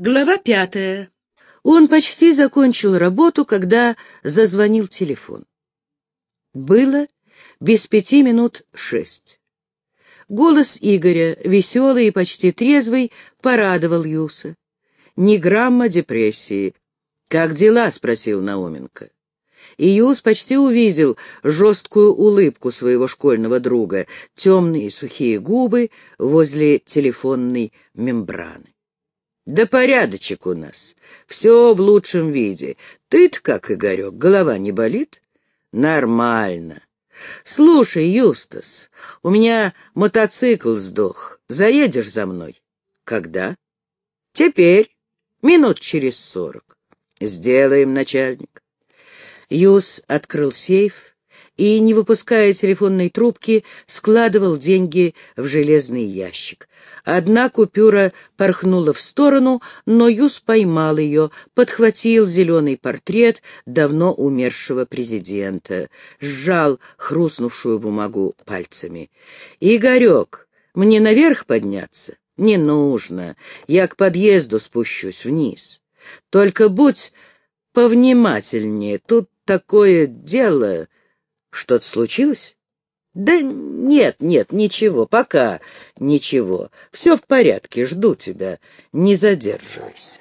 Глава пятая. Он почти закончил работу, когда зазвонил телефон. Было без пяти минут шесть. Голос Игоря, веселый и почти трезвый, порадовал Юса. Ни грамма депрессии. «Как дела?» — спросил Науменко. И Юс почти увидел жесткую улыбку своего школьного друга, темные сухие губы возле телефонной мембраны. Да порядочек у нас. Все в лучшем виде. Ты-то как, Игорек, голова не болит? Нормально. Слушай, Юстас, у меня мотоцикл сдох. Заедешь за мной? Когда? Теперь. Минут через сорок. Сделаем, начальник. Юс открыл сейф, и, не выпуская телефонной трубки, складывал деньги в железный ящик. Одна купюра порхнула в сторону, но Юс поймал ее, подхватил зеленый портрет давно умершего президента, сжал хрустнувшую бумагу пальцами. «Игорек, мне наверх подняться?» «Не нужно. Я к подъезду спущусь вниз. Только будь повнимательнее. Тут такое дело...» Что-то случилось? Да нет, нет, ничего, пока ничего. Все в порядке, жду тебя. Не задерживайся.